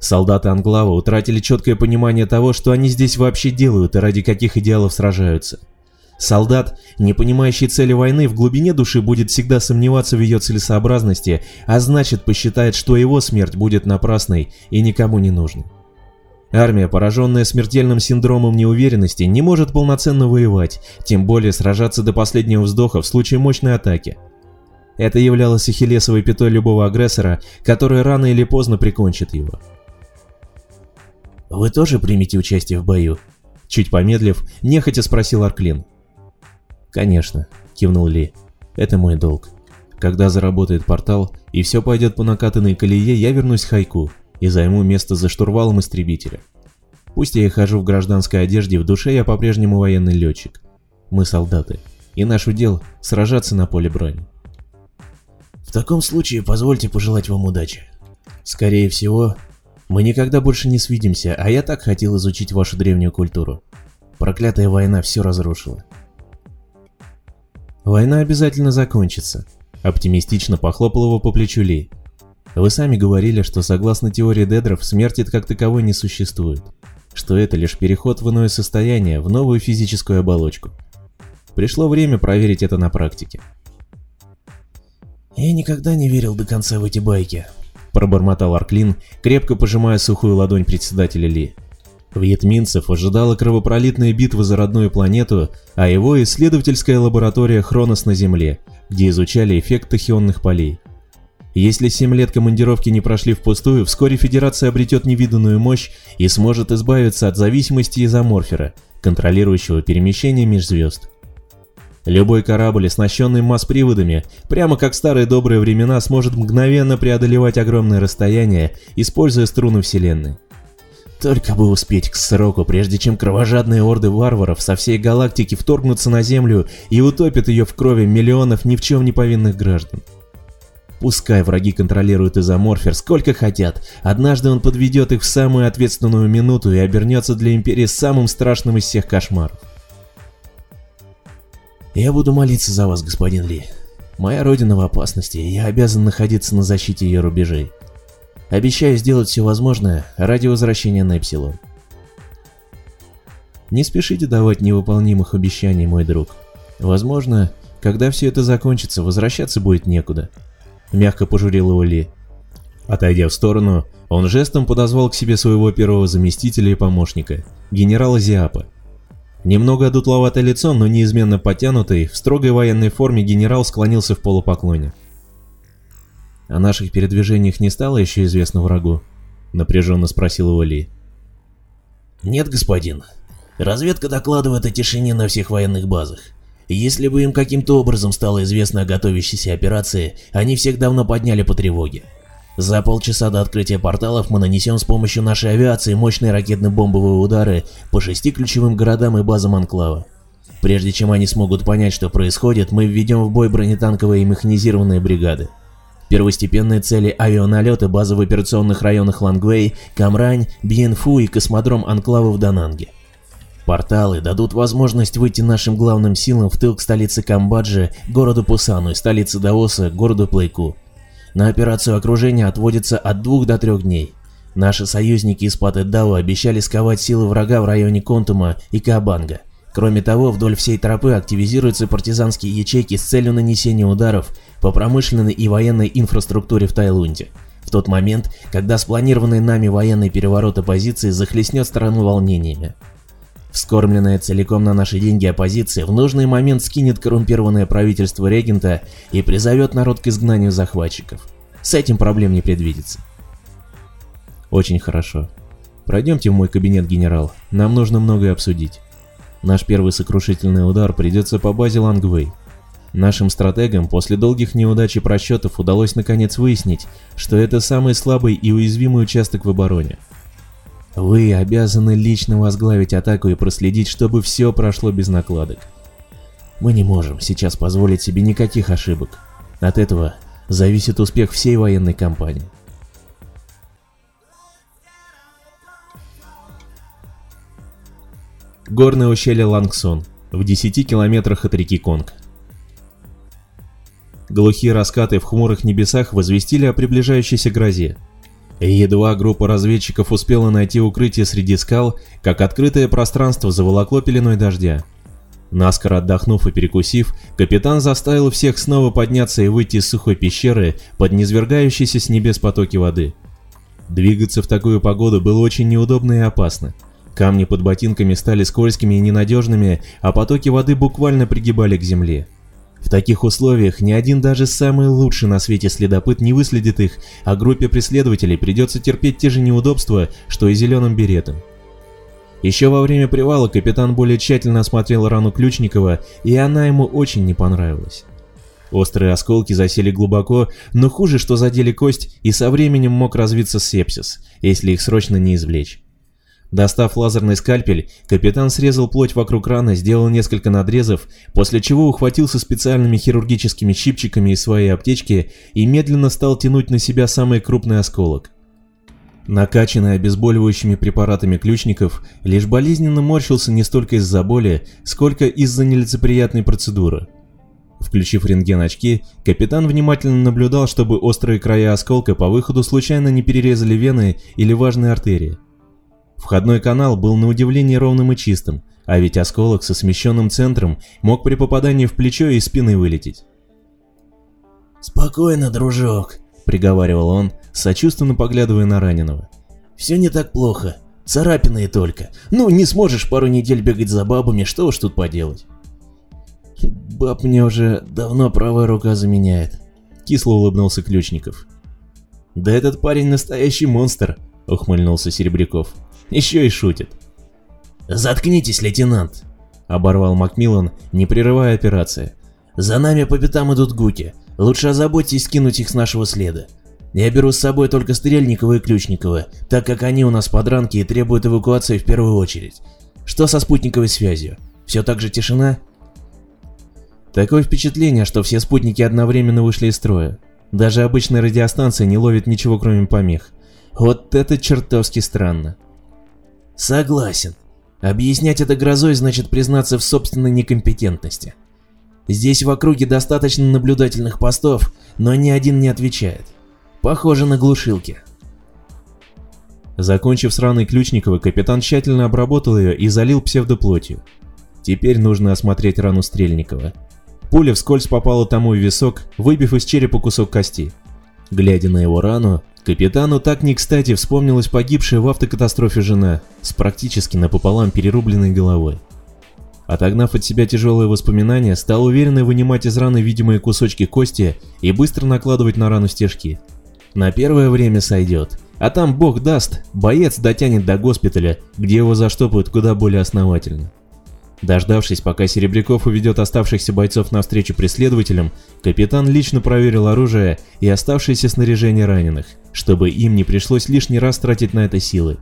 Солдаты Англава утратили четкое понимание того, что они здесь вообще делают и ради каких идеалов сражаются. Солдат, не понимающий цели войны, в глубине души будет всегда сомневаться в ее целесообразности, а значит посчитает, что его смерть будет напрасной и никому не нужной. Армия, пораженная смертельным синдромом неуверенности, не может полноценно воевать, тем более сражаться до последнего вздоха в случае мощной атаки. Это являлось ахиллесовой пятой любого агрессора, которая рано или поздно прикончит его. «Вы тоже примете участие в бою?» Чуть помедлив, нехотя спросил Арклин. «Конечно», — кивнул Ли. «Это мой долг. Когда заработает портал и все пойдет по накатанной колее, я вернусь в Хайку и займу место за штурвалом истребителя. Пусть я и хожу в гражданской одежде, в душе я по-прежнему военный летчик. Мы солдаты, и наш удел — сражаться на поле брони». «В таком случае позвольте пожелать вам удачи. Скорее всего, мы никогда больше не свидимся, а я так хотел изучить вашу древнюю культуру. Проклятая война все разрушила. Война обязательно закончится. Оптимистично похлопал его по плечу Ли. Вы сами говорили, что согласно теории Дедров смерти как таковой не существует. Что это лишь переход в иное состояние, в новую физическую оболочку. Пришло время проверить это на практике. «Я никогда не верил до конца в эти байки», — пробормотал Арклин, крепко пожимая сухую ладонь председателя Ли. Вьетминцев ожидала кровопролитная битва за родную планету, а его исследовательская лаборатория Хронос на Земле, где изучали эффект тахионных полей. Если 7 лет командировки не прошли впустую, вскоре Федерация обретет невиданную мощь и сможет избавиться от зависимости изоморфера, контролирующего перемещение межзвезд. Любой корабль, оснащенный масс-приводами, прямо как в старые добрые времена, сможет мгновенно преодолевать огромные расстояния, используя струны Вселенной. Только бы успеть к сроку, прежде чем кровожадные орды варваров со всей галактики вторгнутся на Землю и утопят ее в крови миллионов ни в чем не повинных граждан. Пускай враги контролируют изоморфер сколько хотят, однажды он подведет их в самую ответственную минуту и обернется для Империи самым страшным из всех кошмаров. «Я буду молиться за вас, господин Ли. Моя родина в опасности, и я обязан находиться на защите ее рубежей. Обещаю сделать все возможное ради возвращения на Эпсилон. Не спешите давать невыполнимых обещаний, мой друг. Возможно, когда все это закончится, возвращаться будет некуда. Мягко пожурил его Ли. Отойдя в сторону, он жестом подозвал к себе своего первого заместителя и помощника, генерала Зиапа. Немного одутловатое лицо, но неизменно подтянутый, в строгой военной форме генерал склонился в полупоклоне. О наших передвижениях не стало еще известно врагу? Напряженно спросил его Ли. Нет, господин. Разведка докладывает о тишине на всех военных базах. Если бы им каким-то образом стало известно о готовящейся операции, они всех давно подняли по тревоге. За полчаса до открытия порталов мы нанесем с помощью нашей авиации мощные ракетно-бомбовые удары по шести ключевым городам и базам Анклава. Прежде чем они смогут понять, что происходит, мы введем в бой бронетанковые и механизированные бригады. Первостепенные цели авианалеты базы в операционных районах Лангвей, Камрань, Бьенфу и космодром Анклава в Дананге. Порталы дадут возможность выйти нашим главным силам в тыл к столице Камбоджи, городу Пусану и столице Даоса, городу Плейку. На операцию окружения отводится от двух до трех дней. Наши союзники из Патэдао обещали сковать силы врага в районе Контума и Каабанга. Кроме того, вдоль всей тропы активизируются партизанские ячейки с целью нанесения ударов по промышленной и военной инфраструктуре в Тайлунде. В тот момент, когда спланированный нами военный переворот оппозиции захлестнет страну волнениями. Вскормленная целиком на наши деньги оппозиция в нужный момент скинет коррумпированное правительство регента и призовет народ к изгнанию захватчиков. С этим проблем не предвидится. Очень хорошо. Пройдемте в мой кабинет, генерал. Нам нужно многое обсудить. Наш первый сокрушительный удар придется по базе Лангвей. Нашим стратегам после долгих неудач и просчетов удалось наконец выяснить, что это самый слабый и уязвимый участок в обороне. Вы обязаны лично возглавить атаку и проследить, чтобы все прошло без накладок. Мы не можем сейчас позволить себе никаких ошибок. От этого зависит успех всей военной кампании. Горное ущелье Лангсон, в 10 километрах от реки Конг. Глухие раскаты в хмурых небесах возвестили о приближающейся грозе. Едва группа разведчиков успела найти укрытие среди скал, как открытое пространство заволокло пеленой дождя. Наскоро отдохнув и перекусив, капитан заставил всех снова подняться и выйти из сухой пещеры под низвергающиеся с небес потоки воды. Двигаться в такую погоду было очень неудобно и опасно. Камни под ботинками стали скользкими и ненадежными, а потоки воды буквально пригибали к земле. В таких условиях ни один даже самый лучший на свете следопыт не выследит их, а группе преследователей придется терпеть те же неудобства, что и зеленым беретам. Еще во время привала капитан более тщательно осмотрел рану Ключникова, и она ему очень не понравилась. Острые осколки засели глубоко, но хуже, что задели кость, и со временем мог развиться сепсис, если их срочно не извлечь. Достав лазерный скальпель, капитан срезал плоть вокруг раны, сделал несколько надрезов, после чего ухватился специальными хирургическими щипчиками из своей аптечки и медленно стал тянуть на себя самый крупный осколок. Накачанный обезболивающими препаратами ключников, лишь болезненно морщился не столько из-за боли, сколько из-за нелицеприятной процедуры. Включив рентген-очки, капитан внимательно наблюдал, чтобы острые края осколка по выходу случайно не перерезали вены или важные артерии. Входной канал был на удивление ровным и чистым, а ведь осколок со смещенным центром мог при попадании в плечо и спины вылететь. «Спокойно, дружок», — приговаривал он, сочувственно поглядывая на раненого. «Все не так плохо. Царапины и только. Ну, не сможешь пару недель бегать за бабами, что уж тут поделать». «Баб мне уже давно правая рука заменяет», — кисло улыбнулся Ключников. «Да этот парень настоящий монстр», — ухмыльнулся Серебряков. «Еще и шутит». «Заткнитесь, лейтенант», — оборвал Макмиллан, не прерывая операции. «За нами по пятам идут гуки. Лучше озаботьтесь скинуть их с нашего следа. Я беру с собой только Стрельникова и Ключникова, так как они у нас подранки и требуют эвакуации в первую очередь. Что со спутниковой связью? Все так же тишина? Такое впечатление, что все спутники одновременно вышли из строя. Даже обычная радиостанция не ловит ничего кроме помех. Вот это чертовски странно. Согласен. Объяснять это грозой значит признаться в собственной некомпетентности. Здесь в округе достаточно наблюдательных постов, но ни один не отвечает. Похоже на глушилки. Закончив с раной Ключникова, капитан тщательно обработал ее и залил псевдоплотью. Теперь нужно осмотреть рану Стрельникова. Пуля вскользь попала тому в висок, выбив из черепа кусок кости. Глядя на его рану, капитану так не кстати вспомнилась погибшая в автокатастрофе жена с практически напополам перерубленной головой. Отогнав от себя тяжелые воспоминания, стал уверенно вынимать из раны видимые кусочки кости и быстро накладывать на рану стежки. На первое время сойдет, а там бог даст, боец дотянет до госпиталя, где его заштопают куда более основательно. Дождавшись, пока Серебряков уведет оставшихся бойцов навстречу преследователям, капитан лично проверил оружие и оставшееся снаряжение раненых, чтобы им не пришлось лишний раз тратить на это силы.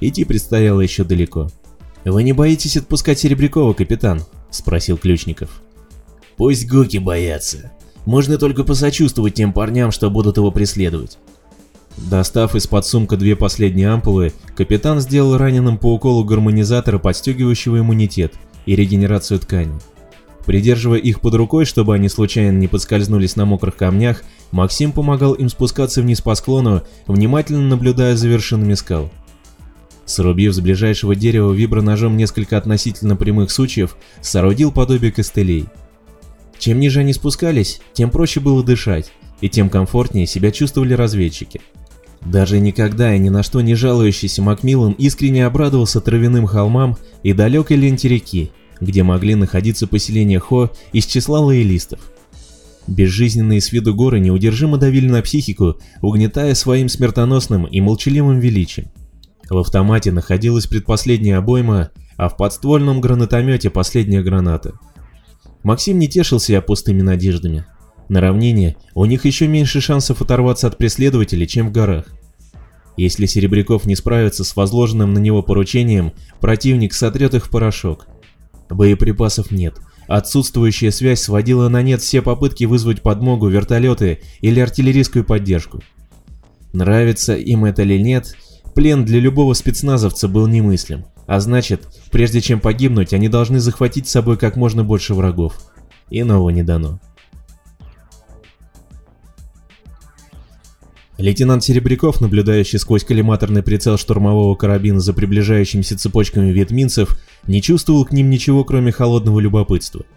Идти предстояло еще далеко. «Вы не боитесь отпускать Серебрякова, капитан?» – спросил Ключников. «Пусть гуки боятся. Можно только посочувствовать тем парням, что будут его преследовать. Достав из-под сумка две последние ампулы, капитан сделал раненым по уколу гармонизатора, подстегивающего иммунитет и регенерацию ткани. Придерживая их под рукой, чтобы они случайно не подскользнулись на мокрых камнях, Максим помогал им спускаться вниз по склону, внимательно наблюдая за вершинами скал. Срубив с ближайшего дерева виброножом несколько относительно прямых сучьев, соорудил подобие костылей. Чем ниже они спускались, тем проще было дышать, и тем комфортнее себя чувствовали разведчики. Даже никогда и ни на что не жалующийся Макмиллан искренне обрадовался травяным холмам и далекой ленте реки, где могли находиться поселения Хо из числа лоялистов. Безжизненные с виду горы неудержимо давили на психику, угнетая своим смертоносным и молчаливым величием. В автомате находилась предпоследняя обойма, а в подствольном гранатомете последняя граната. Максим не тешил себя пустыми надеждами. На равнине у них еще меньше шансов оторваться от преследователей, чем в горах. Если Серебряков не справится с возложенным на него поручением, противник сотрет их в порошок. Боеприпасов нет. Отсутствующая связь сводила на нет все попытки вызвать подмогу, вертолеты или артиллерийскую поддержку. Нравится им это или нет, Плен для любого спецназовца был немыслим, а значит, прежде чем погибнуть, они должны захватить с собой как можно больше врагов. Иного не дано. Лейтенант Серебряков, наблюдающий сквозь коллиматорный прицел штурмового карабина за приближающимися цепочками ветминцев, не чувствовал к ним ничего, кроме холодного любопытства –